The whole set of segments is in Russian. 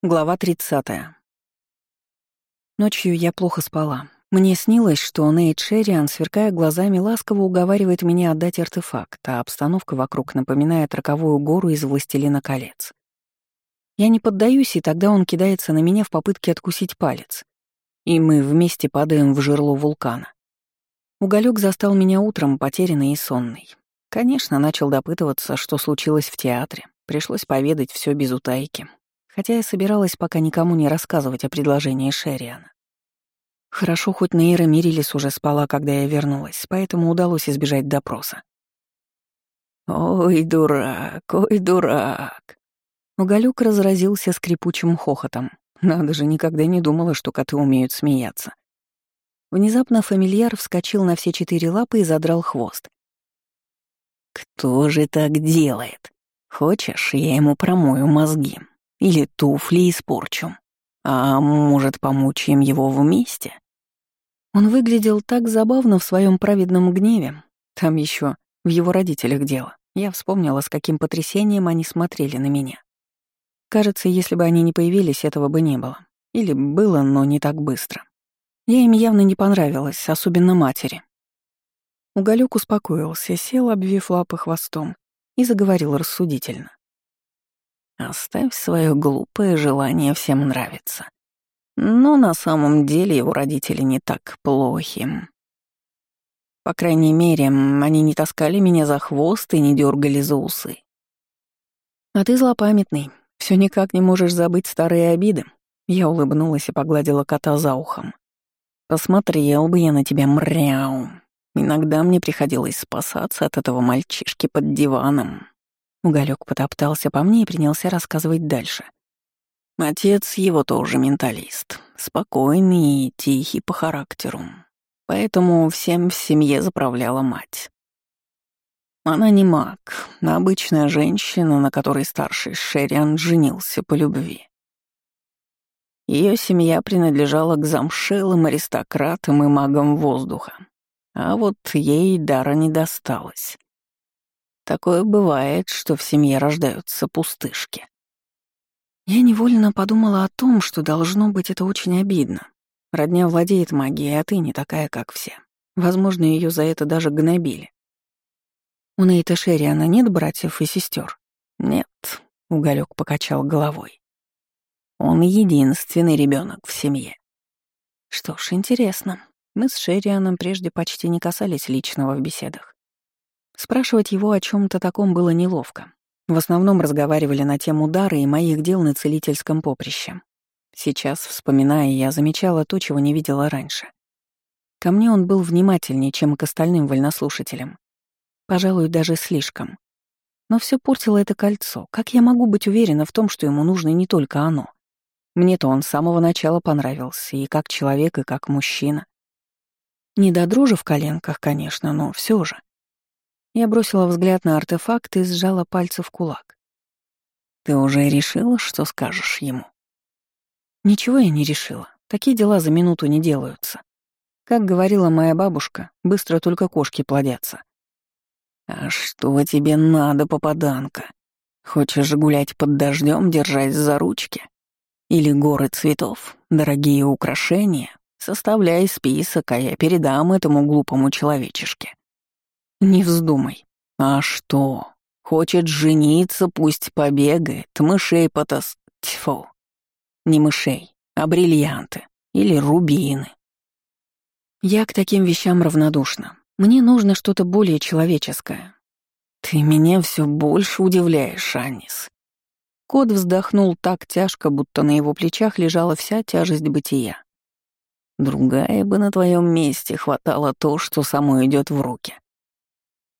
Глава 30. Ночью я плохо спала. Мне снилось, что Нейт Шерриан, сверкая глазами, ласково уговаривает меня отдать артефакт, а обстановка вокруг напоминает роковую гору из «Властелина колец». Я не поддаюсь, и тогда он кидается на меня в попытке откусить палец. И мы вместе падаем в жерло вулкана. Уголек застал меня утром, потерянный и сонный. Конечно, начал допытываться, что случилось в театре. Пришлось поведать все без утайки, хотя я собиралась пока никому не рассказывать о предложении Шерриана. Хорошо, хоть Нейра Мирилис уже спала, когда я вернулась, поэтому удалось избежать допроса. «Ой, дурак, ой, дурак!» Уголюк разразился скрипучим хохотом. Надо же, никогда не думала, что коты умеют смеяться. Внезапно фамильяр вскочил на все четыре лапы и задрал хвост. «Кто же так делает? Хочешь, я ему промою мозги?» Или туфли испорчу. А может, помучаем его вместе? Он выглядел так забавно в своем праведном гневе. Там еще в его родителях дело. Я вспомнила, с каким потрясением они смотрели на меня. Кажется, если бы они не появились, этого бы не было. Или было, но не так быстро. Я им явно не понравилась, особенно матери. Уголек успокоился, сел, обвив лапы хвостом, и заговорил рассудительно. Оставь свое глупое желание всем нравиться. Но на самом деле его родители не так плохи. По крайней мере, они не таскали меня за хвост и не дергали за усы. А ты злопамятный, все никак не можешь забыть старые обиды. Я улыбнулась и погладила кота за ухом. Посмотрел бы я на тебя, мряу. Иногда мне приходилось спасаться от этого мальчишки под диваном. Уголек потоптался по мне и принялся рассказывать дальше. Отец его тоже менталист, спокойный и тихий по характеру. Поэтому всем в семье заправляла мать. Она не маг, а обычная женщина, на которой старший Шериан женился по любви. Ее семья принадлежала к замшелым аристократам и магам воздуха, а вот ей дара не досталось. Такое бывает, что в семье рождаются пустышки. Я невольно подумала о том, что должно быть это очень обидно. Родня владеет магией, а ты не такая, как все. Возможно, ее за это даже гнобили. У Нейта Шерриана нет братьев и сестер? Нет, Уголек покачал головой. Он единственный ребенок в семье. Что ж, интересно. Мы с Шеррианом прежде почти не касались личного в беседах. Спрашивать его о чем то таком было неловко. В основном разговаривали на тему дара и моих дел на целительском поприще. Сейчас, вспоминая, я замечала то, чего не видела раньше. Ко мне он был внимательнее, чем к остальным вольнослушателям. Пожалуй, даже слишком. Но все портило это кольцо. Как я могу быть уверена в том, что ему нужно не только оно? Мне-то он с самого начала понравился, и как человек, и как мужчина. Не до дрожи в коленках, конечно, но все же. Я бросила взгляд на артефакт и сжала пальцы в кулак. «Ты уже решила, что скажешь ему?» «Ничего я не решила. Такие дела за минуту не делаются. Как говорила моя бабушка, быстро только кошки плодятся». «А что тебе надо, попаданка? Хочешь гулять под дождем, держась за ручки? Или горы цветов, дорогие украшения? Составляй список, а я передам этому глупому человечешке. Не вздумай. А что? Хочет жениться, пусть побегает, мышей потас... Тьфу. Не мышей, а бриллианты. Или рубины. Я к таким вещам равнодушна. Мне нужно что-то более человеческое. Ты меня все больше удивляешь, Аннис. Кот вздохнул так тяжко, будто на его плечах лежала вся тяжесть бытия. Другая бы на твоем месте хватала то, что само идет в руки.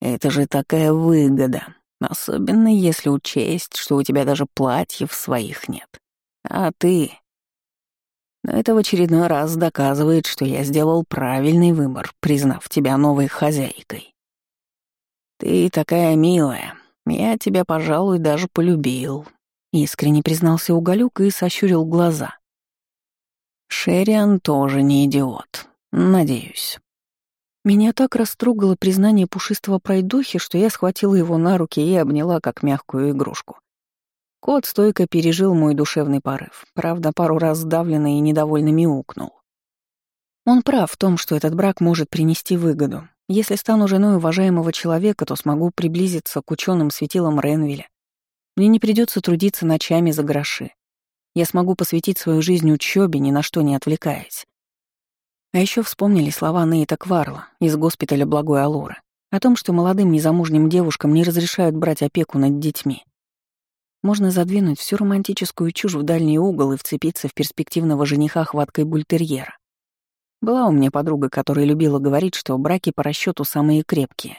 Это же такая выгода, особенно если учесть, что у тебя даже платьев своих нет. А ты... Но это в очередной раз доказывает, что я сделал правильный выбор, признав тебя новой хозяйкой. Ты такая милая, я тебя, пожалуй, даже полюбил. Искренне признался Уголюк и сощурил глаза. Шериан тоже не идиот, надеюсь. Меня так растрогало признание пушистого пройдохи, что я схватила его на руки и обняла как мягкую игрушку. Кот стойко пережил мой душевный порыв, правда, пару раз сдавленно и недовольно мяукнул. Он прав в том, что этот брак может принести выгоду. Если стану женой уважаемого человека, то смогу приблизиться к ученым светилам Ренвеля. Мне не придется трудиться ночами за гроши. Я смогу посвятить свою жизнь учебе, ни на что не отвлекаясь. А еще вспомнили слова Нейта Кварла из госпиталя Благой Алоры о том, что молодым незамужним девушкам не разрешают брать опеку над детьми. Можно задвинуть всю романтическую чушь в дальний угол и вцепиться в перспективного жениха хваткой бультерьера. Была у меня подруга, которая любила говорить, что браки по расчету самые крепкие.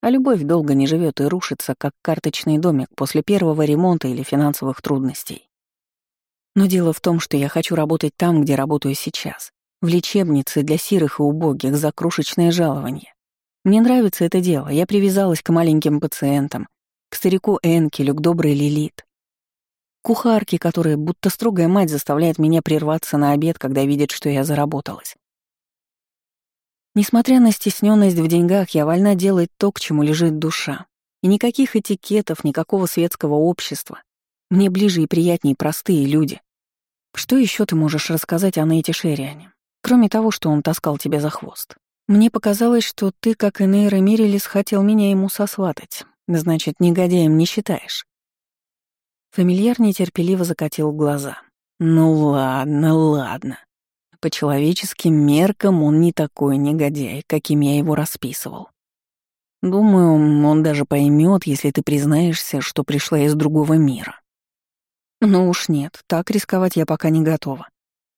А любовь долго не живет и рушится, как карточный домик после первого ремонта или финансовых трудностей. Но дело в том, что я хочу работать там, где работаю сейчас, в лечебнице для сирых и убогих за крошечное жалование. Мне нравится это дело, я привязалась к маленьким пациентам, к старику Энкелю, к доброй Лилит. Кухарке, которая будто строгая мать заставляет меня прерваться на обед, когда видит, что я заработалась. Несмотря на стесненность в деньгах, я вольна делать то, к чему лежит душа. И никаких этикетов, никакого светского общества. Мне ближе и приятнее простые люди. Что еще ты можешь рассказать о Нейте Шериане, кроме того, что он таскал тебя за хвост? Мне показалось, что ты, как и Нейра Мирелис, хотел меня ему сосватать. Значит, негодяем не считаешь. Фамильяр нетерпеливо закатил глаза. Ну ладно, ладно. По человеческим меркам он не такой негодяй, каким я его расписывал. Думаю, он даже поймет, если ты признаешься, что пришла из другого мира. Ну уж нет, так рисковать я пока не готова.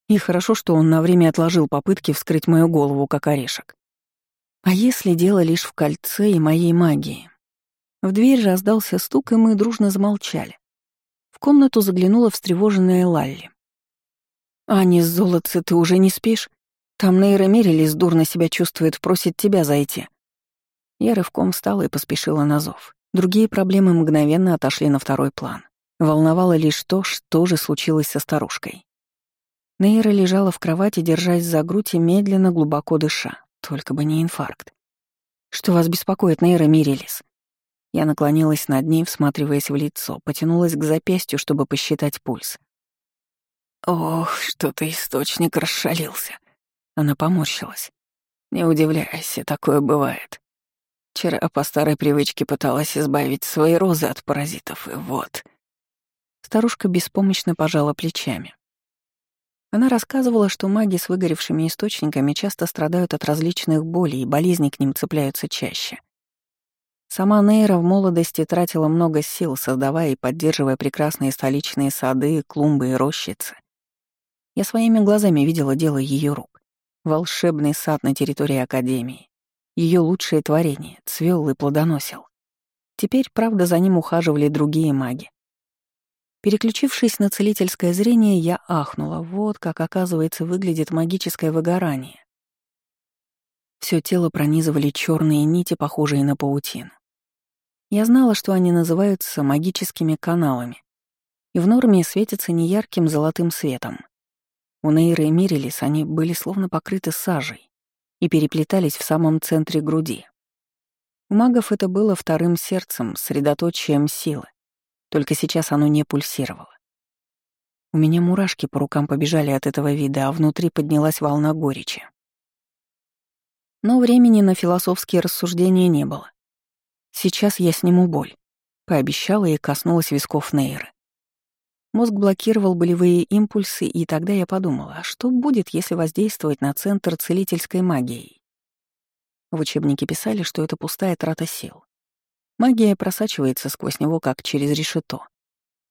И хорошо, что он на время отложил попытки вскрыть мою голову, как орешек. А если дело лишь в кольце и моей магии? В дверь раздался стук, и мы дружно замолчали. В комнату заглянула встревоженная Лалли. «Аня, золотце, ты уже не спишь? Там Нейра Мерилис дурно себя чувствует, просит тебя зайти». Я рывком встала и поспешила на зов. Другие проблемы мгновенно отошли на второй план. Волновало лишь то, что же случилось со старушкой. Нейра лежала в кровати, держась за грудь и медленно, глубоко дыша. Только бы не инфаркт. «Что вас беспокоит, Нейра Мирилис?» Я наклонилась над ней, всматриваясь в лицо, потянулась к запястью, чтобы посчитать пульс. «Ох, что-то источник расшалился». Она поморщилась. «Не удивляйся, такое бывает. Вчера по старой привычке пыталась избавить свои розы от паразитов, и вот...» Старушка беспомощно пожала плечами. Она рассказывала, что маги с выгоревшими источниками часто страдают от различных болей, и болезни к ним цепляются чаще. Сама Нейра в молодости тратила много сил, создавая и поддерживая прекрасные столичные сады, клумбы и рощицы. Я своими глазами видела дело ее рук. Волшебный сад на территории Академии. Ее лучшее творение, цвел и плодоносил. Теперь, правда, за ним ухаживали другие маги. Переключившись на целительское зрение, я ахнула. Вот как, оказывается, выглядит магическое выгорание. Все тело пронизывали черные нити, похожие на паутину. Я знала, что они называются магическими каналами, и в норме светятся неярким золотым светом. У Нейры и Мирилис они были словно покрыты сажей и переплетались в самом центре груди. У магов это было вторым сердцем, средоточием силы, только сейчас оно не пульсировало. У меня мурашки по рукам побежали от этого вида, а внутри поднялась волна горечи. Но времени на философские рассуждения не было. Сейчас я сниму боль», — пообещала и коснулась висков Нейры. Мозг блокировал болевые импульсы, и тогда я подумала, а что будет, если воздействовать на центр целительской магией? В учебнике писали, что это пустая трата сил. Магия просачивается сквозь него, как через решето.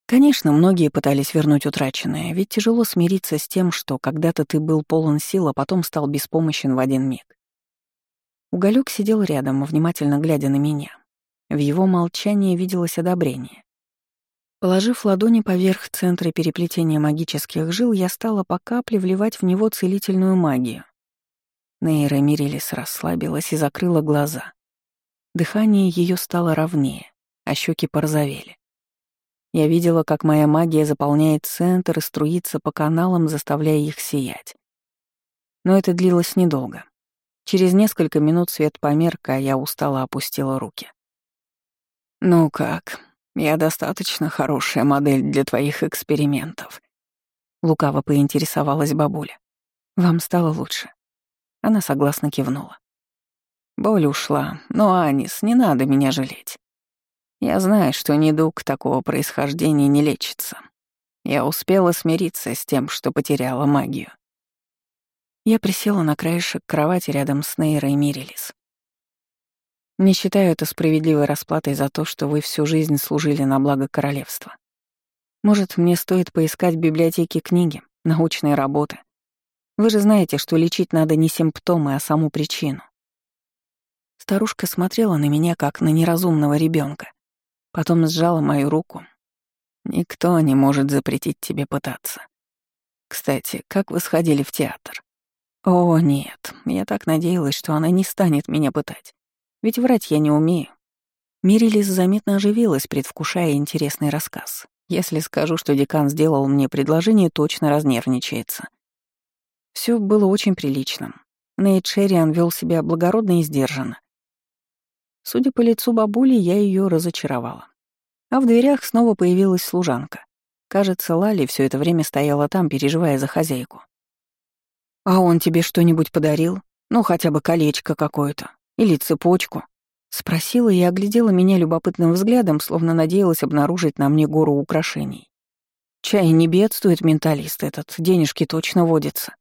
Конечно, многие пытались вернуть утраченное, ведь тяжело смириться с тем, что когда-то ты был полон сил, а потом стал беспомощен в один миг. Уголек сидел рядом, внимательно глядя на меня. В его молчании виделось одобрение. Положив ладони поверх центра переплетения магических жил, я стала по капле вливать в него целительную магию. Нейра Мирилис расслабилась и закрыла глаза. Дыхание ее стало ровнее, а щеки порозовели. Я видела, как моя магия заполняет центр и струится по каналам, заставляя их сиять. Но это длилось недолго. Через несколько минут свет померк, а я устало опустила руки. «Ну как?» Я достаточно хорошая модель для твоих экспериментов. Лукаво поинтересовалась бабуля. Вам стало лучше. Она согласно кивнула. Боль ушла, но, Анис, не надо меня жалеть. Я знаю, что недуг такого происхождения не лечится. Я успела смириться с тем, что потеряла магию. Я присела на краешек кровати рядом с Нейрой Мирилис. Не считаю это справедливой расплатой за то, что вы всю жизнь служили на благо королевства. Может, мне стоит поискать в библиотеке книги, научные работы. Вы же знаете, что лечить надо не симптомы, а саму причину. Старушка смотрела на меня, как на неразумного ребенка, Потом сжала мою руку. Никто не может запретить тебе пытаться. Кстати, как вы сходили в театр? О, нет, я так надеялась, что она не станет меня пытать. Ведь врать я не умею. Мирилис заметно оживилась, предвкушая интересный рассказ. Если скажу, что декан сделал мне предложение, точно разнервничается. Все было очень приличным. Нейт Шерриан вел себя благородно и сдержанно. Судя по лицу бабули, я ее разочаровала. А в дверях снова появилась служанка. Кажется, Лали все это время стояла там, переживая за хозяйку. «А он тебе что-нибудь подарил? Ну, хотя бы колечко какое-то. Или цепочку?» Спросила и оглядела меня любопытным взглядом, словно надеялась обнаружить на мне гору украшений. Чай не бедствует менталист этот, денежки точно водятся.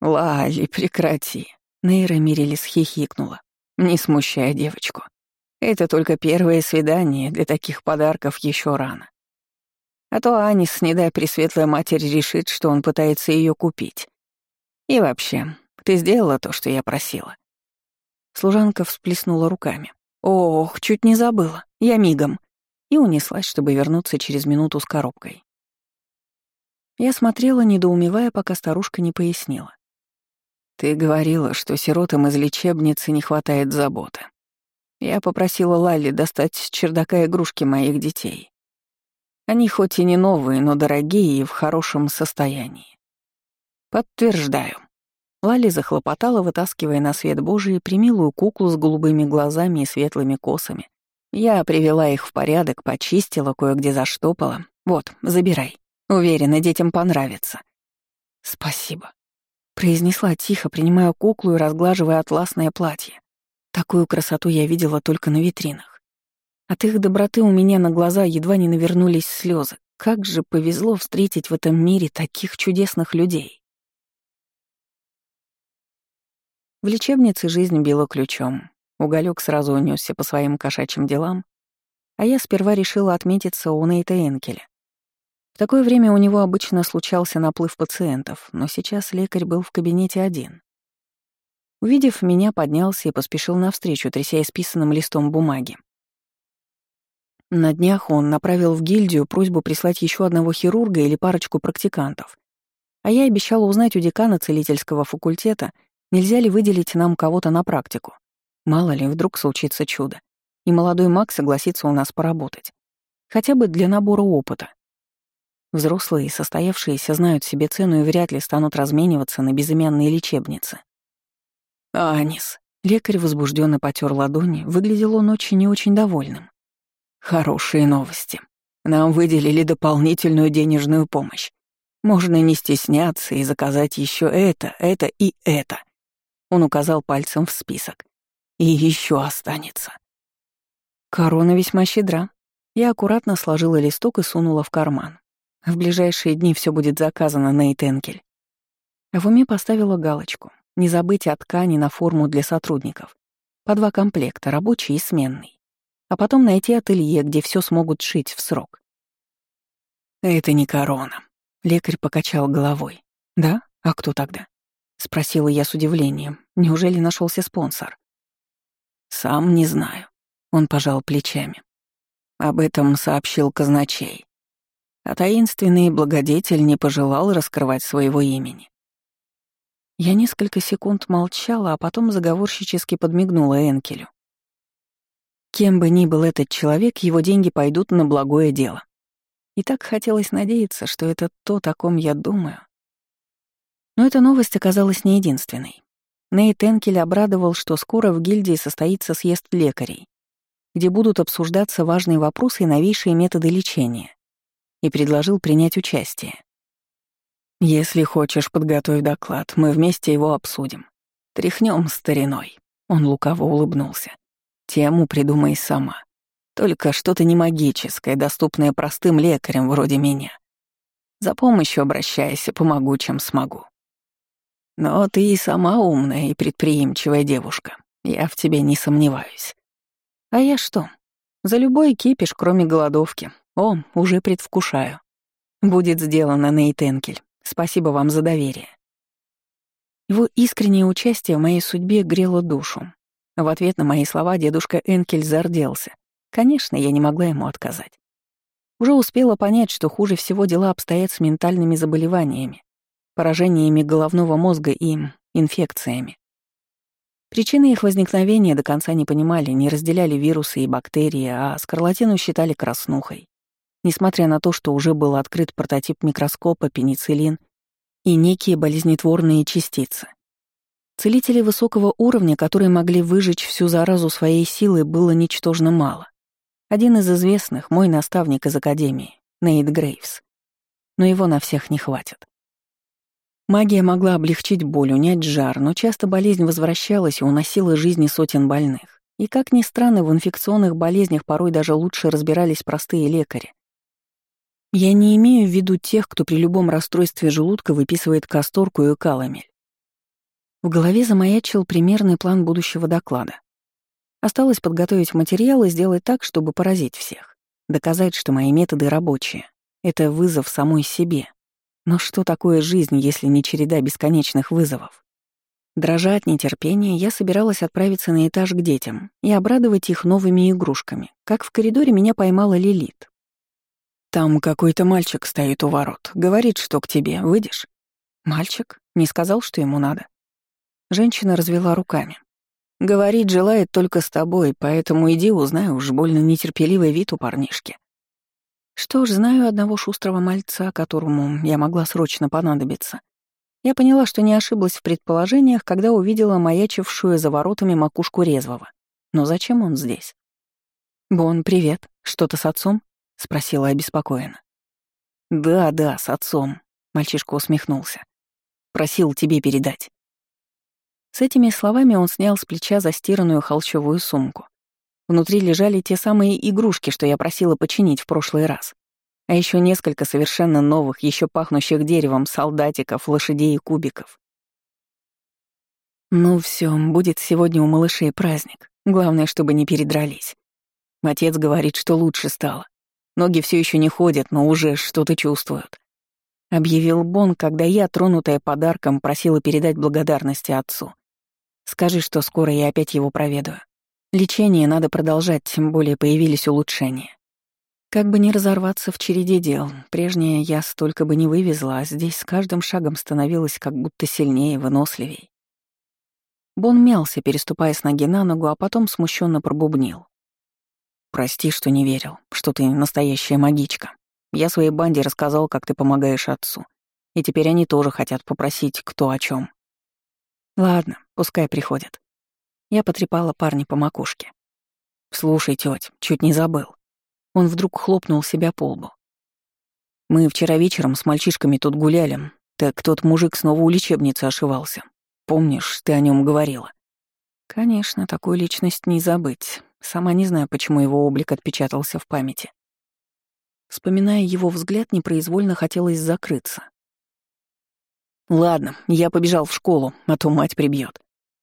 «Лали, прекрати!» Нейра Мирилис хихикнула. «Не смущай девочку. Это только первое свидание, для таких подарков еще рано. А то Анис, не дай Пресветлая Матерь, решит, что он пытается ее купить. И вообще, ты сделала то, что я просила. Служанка всплеснула руками. «Ох, чуть не забыла. Я мигом». И унеслась, чтобы вернуться через минуту с коробкой. Я смотрела, недоумевая, пока старушка не пояснила. «Ты говорила, что сиротам из лечебницы не хватает заботы. Я попросила Лали достать с чердака игрушки моих детей. Они хоть и не новые, но дорогие и в хорошем состоянии. Подтверждаю. Лали захлопотала, вытаскивая на свет Божий примилую куклу с голубыми глазами и светлыми косами. Я привела их в порядок, почистила, кое-где заштопала. Вот, забирай. Уверена, детям понравится. Спасибо. Произнесла тихо, принимая куклу и разглаживая атласное платье. Такую красоту я видела только на витринах. От их доброты у меня на глаза едва не навернулись слезы. Как же повезло встретить в этом мире таких чудесных людей. В лечебнице жизнь била ключом. Уголек сразу унесся по своим кошачьим делам, а я сперва решила отметиться у Нейта Энкеля. В такое время у него обычно случался наплыв пациентов, но сейчас лекарь был в кабинете один. Увидев меня, поднялся и поспешил навстречу, тряся исписанным листом бумаги. На днях он направил в гильдию просьбу прислать еще одного хирурга или парочку практикантов. А я обещала узнать у декана целительского факультета, Нельзя ли выделить нам кого-то на практику? Мало ли, вдруг случится чудо, и молодой маг согласится у нас поработать. Хотя бы для набора опыта. Взрослые, состоявшиеся, знают себе цену и вряд ли станут размениваться на безымянные лечебницы. Анис. Лекарь возбужденно потер ладони, выглядел он очень и очень довольным. Хорошие новости. Нам выделили дополнительную денежную помощь. Можно не стесняться и заказать еще это, это и это. Он указал пальцем в список. И еще останется. Корона весьма щедра. Я аккуратно сложила листок и сунула в карман. В ближайшие дни все будет заказано на Итенкель. В уме поставила галочку. Не забыть о ткани на форму для сотрудников. По два комплекта, рабочий и сменный. А потом найти ателье, где все смогут шить в срок. Это не корона. Лекарь покачал головой. Да? А кто тогда? — спросила я с удивлением. «Неужели нашелся спонсор?» «Сам не знаю», — он пожал плечами. Об этом сообщил казначей. А таинственный благодетель не пожелал раскрывать своего имени. Я несколько секунд молчала, а потом заговорщически подмигнула Энкелю. Кем бы ни был этот человек, его деньги пойдут на благое дело. И так хотелось надеяться, что это то, о ком я думаю, но эта новость оказалась не единственной. Нейт Энкель обрадовал, что скоро в гильдии состоится съезд лекарей. где будут обсуждаться важные вопросы и новейшие методы лечения, и предложил принять участие. «Если хочешь, подготовь доклад, мы вместе его обсудим. Тряхнем стариной», — он лукаво улыбнулся. «Тему придумай сама. Только что-то не магическое, доступное простым лекарям вроде меня. За помощью обращайся, помогу, чем смогу. Но ты и сама умная и предприимчивая девушка. Я в тебе не сомневаюсь. А я что? За любой кипиш, кроме голодовки. О, уже предвкушаю. Будет сделано, Нейт Энкель. Спасибо вам за доверие. Его искреннее участие в моей судьбе грело душу. В ответ на мои слова дедушка Энкель зарделся. Конечно, я не могла ему отказать. Уже успела понять, что хуже всего дела обстоят с ментальными заболеваниями, поражениями головного мозга и инфекциями. Причины их возникновения до конца не понимали, не разделяли вирусы и бактерии, а скарлатину считали краснухой. Несмотря на то, что уже был открыт прототип микроскопа, пенициллин и некие болезнетворные частицы. Целителей высокого уровня, которые могли выжечь всю заразу своей силы, было ничтожно мало. Один из известных — мой наставник из Академии, Нейт Грейвс. Но его на всех не хватит. Магия могла облегчить боль, унять жар, но часто болезнь возвращалась и уносила жизни сотен больных. И, как ни странно, в инфекционных болезнях порой даже лучше разбирались простые лекари. Я не имею в виду тех, кто при любом расстройстве желудка выписывает касторку и каламель. В голове замаячил примерный план будущего доклада. Осталось подготовить материал и сделать так, чтобы поразить всех. Доказать, что мои методы рабочие. Это вызов самой себе. Но что такое жизнь, если не череда бесконечных вызовов? Дрожа от нетерпения, я собиралась отправиться на этаж к детям и обрадовать их новыми игрушками, как в коридоре меня поймала Лилит. «Там какой-то мальчик стоит у ворот, говорит, что к тебе. Выйдешь?» «Мальчик? Не сказал, что ему надо?» Женщина развела руками. Говорит, желает только с тобой, поэтому иди узнай, уж больно нетерпеливый вид у парнишки. Что ж, знаю одного шустрого мальца, которому я могла срочно понадобиться. Я поняла, что не ошиблась в предположениях, когда увидела маячившую за воротами макушку резвого. Но зачем он здесь? «Бон, привет. Что-то с отцом?» — спросила обеспокоенно. «Да, да, с отцом», — мальчишка усмехнулся. «Просил тебе передать». С этими словами он снял с плеча застиранную холщовую сумку. Внутри лежали те самые игрушки, что я просила починить в прошлый раз. А еще несколько совершенно новых, еще пахнущих деревом, солдатиков, лошадей и кубиков. Ну все, будет сегодня у малышей праздник. Главное, чтобы не передрались. Отец говорит, что лучше стало. Ноги все еще не ходят, но уже что-то чувствуют. Объявил Бон, когда я, тронутая подарком, просила передать благодарности отцу. Скажи, что скоро я опять его проведаю. Лечение надо продолжать, тем более появились улучшения. Как бы не разорваться в череде дел, прежнее я столько бы не вывезла, а здесь с каждым шагом становилась как будто сильнее, выносливей. Бон мялся, переступая с ноги на ногу, а потом смущенно пробубнил. «Прости, что не верил, что ты настоящая магичка. Я своей банде рассказал, как ты помогаешь отцу. И теперь они тоже хотят попросить кто о чем. Ладно, пускай приходят. Я потрепала парня по макушке. «Слушай, тёть, чуть не забыл». Он вдруг хлопнул себя по лбу. «Мы вчера вечером с мальчишками тут гуляли, так тот мужик снова у лечебницы ошивался. Помнишь, ты о нем говорила?» «Конечно, такую личность не забыть. Сама не знаю, почему его облик отпечатался в памяти». Вспоминая его взгляд, непроизвольно хотелось закрыться. «Ладно, я побежал в школу, а то мать прибьет.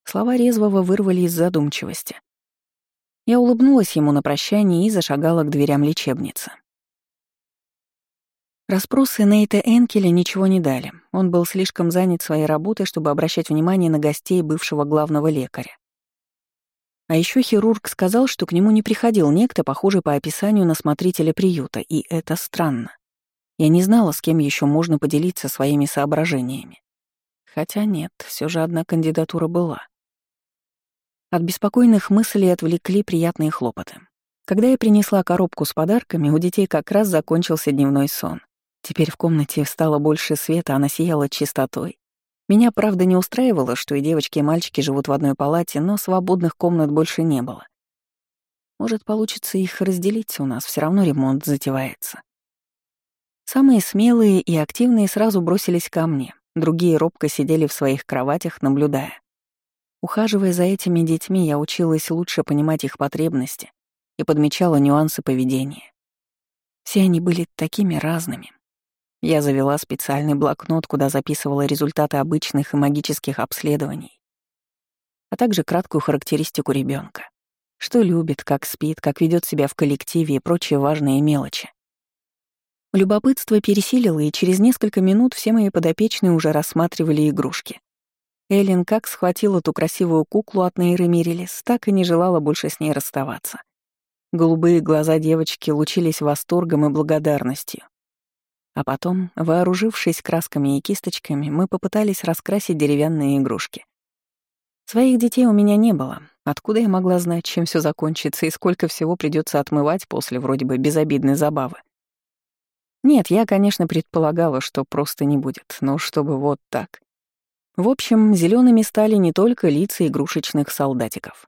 Слова резвого вырвали из задумчивости. Я улыбнулась ему на прощание и зашагала к дверям лечебницы. Распросы Нейта Энкеля ничего не дали. Он был слишком занят своей работой, чтобы обращать внимание на гостей бывшего главного лекаря. А еще хирург сказал, что к нему не приходил некто, похожий по описанию на смотрителя приюта, и это странно. Я не знала, с кем еще можно поделиться своими соображениями. Хотя нет, все же одна кандидатура была. От беспокойных мыслей отвлекли приятные хлопоты. Когда я принесла коробку с подарками, у детей как раз закончился дневной сон. Теперь в комнате стало больше света, она сияла чистотой. Меня, правда, не устраивало, что и девочки, и мальчики живут в одной палате, но свободных комнат больше не было. Может, получится их разделить, у нас все равно ремонт затевается. Самые смелые и активные сразу бросились ко мне, другие робко сидели в своих кроватях, наблюдая. Ухаживая за этими детьми, я училась лучше понимать их потребности и подмечала нюансы поведения. Все они были такими разными. Я завела специальный блокнот, куда записывала результаты обычных и магических обследований, а также краткую характеристику ребенка, Что любит, как спит, как ведет себя в коллективе и прочие важные мелочи. Любопытство пересилило, и через несколько минут все мои подопечные уже рассматривали игрушки. Эллен как схватила ту красивую куклу от Нейры Мирилис, так и не желала больше с ней расставаться. Голубые глаза девочки лучились восторгом и благодарностью. А потом, вооружившись красками и кисточками, мы попытались раскрасить деревянные игрушки. Своих детей у меня не было. Откуда я могла знать, чем все закончится и сколько всего придется отмывать после вроде бы безобидной забавы? Нет, я, конечно, предполагала, что просто не будет, но чтобы вот так. В общем, зелеными стали не только лица игрушечных солдатиков.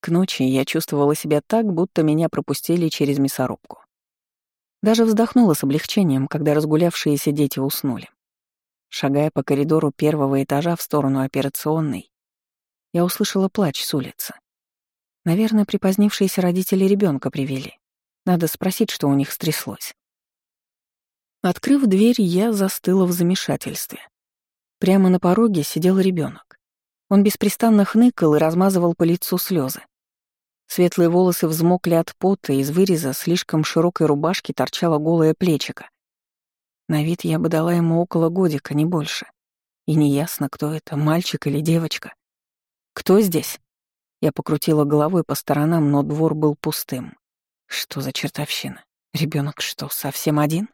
К ночи я чувствовала себя так, будто меня пропустили через мясорубку. Даже вздохнула с облегчением, когда разгулявшиеся дети уснули. Шагая по коридору первого этажа в сторону операционной, я услышала плач с улицы. Наверное, припозднившиеся родители ребенка привели. Надо спросить, что у них стряслось. Открыв дверь, я застыла в замешательстве. Прямо на пороге сидел ребенок. Он беспрестанно хныкал и размазывал по лицу слезы. Светлые волосы взмокли от пота, из выреза слишком широкой рубашки торчало голое плечико. На вид я бы дала ему около годика, не больше. И неясно, кто это, мальчик или девочка. «Кто здесь?» Я покрутила головой по сторонам, но двор был пустым. Что за чертовщина? Ребенок что, совсем один?